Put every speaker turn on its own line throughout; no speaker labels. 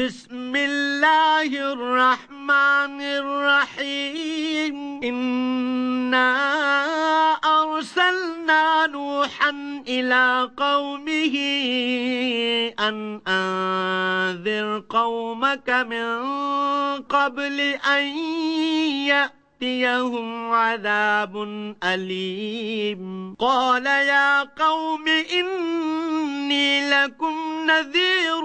بسم الله الرحمن الرحيم. إنا أرسلنا نوحا إلى قومه أن أنذر قومك من قبل أن يأتيهم عذاب أليم. قال يا قوم إني لكم نذير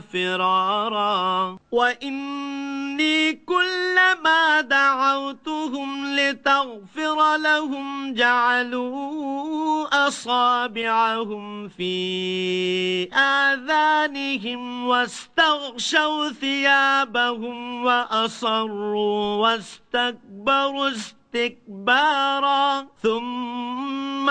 فرارا. وإني كلما دعوتهم لتغفر لهم جعلوا أصابعهم في آذانهم واستغشوا ثيابهم وأصروا واستكبروا استكبارا. ثم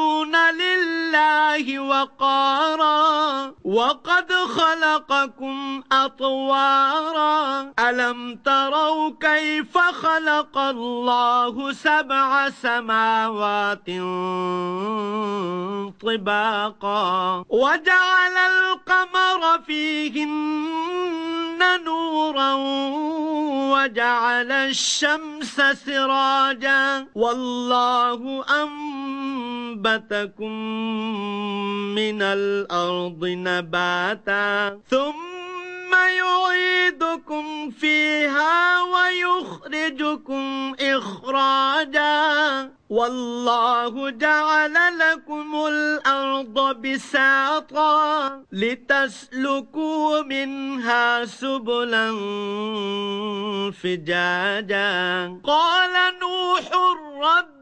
لله وقارا وقد خلقكم أطوارا. ألم تروا كيف خلق الله سبع سماوات طباقا؟ وجعل القمر فيهن نورا وجعل الشمس سراجا. والله أنبتكم من الأرض نباتا ثم يعيدكم فيها ويخرجكم إخراجا والله جعل لكم الأرض بساطا لتسلكوا منها سبلا فجاجا قال نوح رب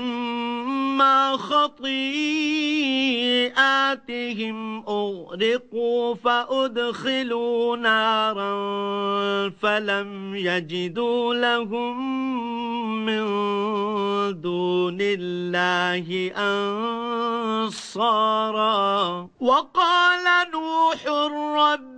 مما خطيئاتهم أغرقوا فأدخلوا نارا فلم يجدوا لهم من دون الله أنصارا. وقال نوح رب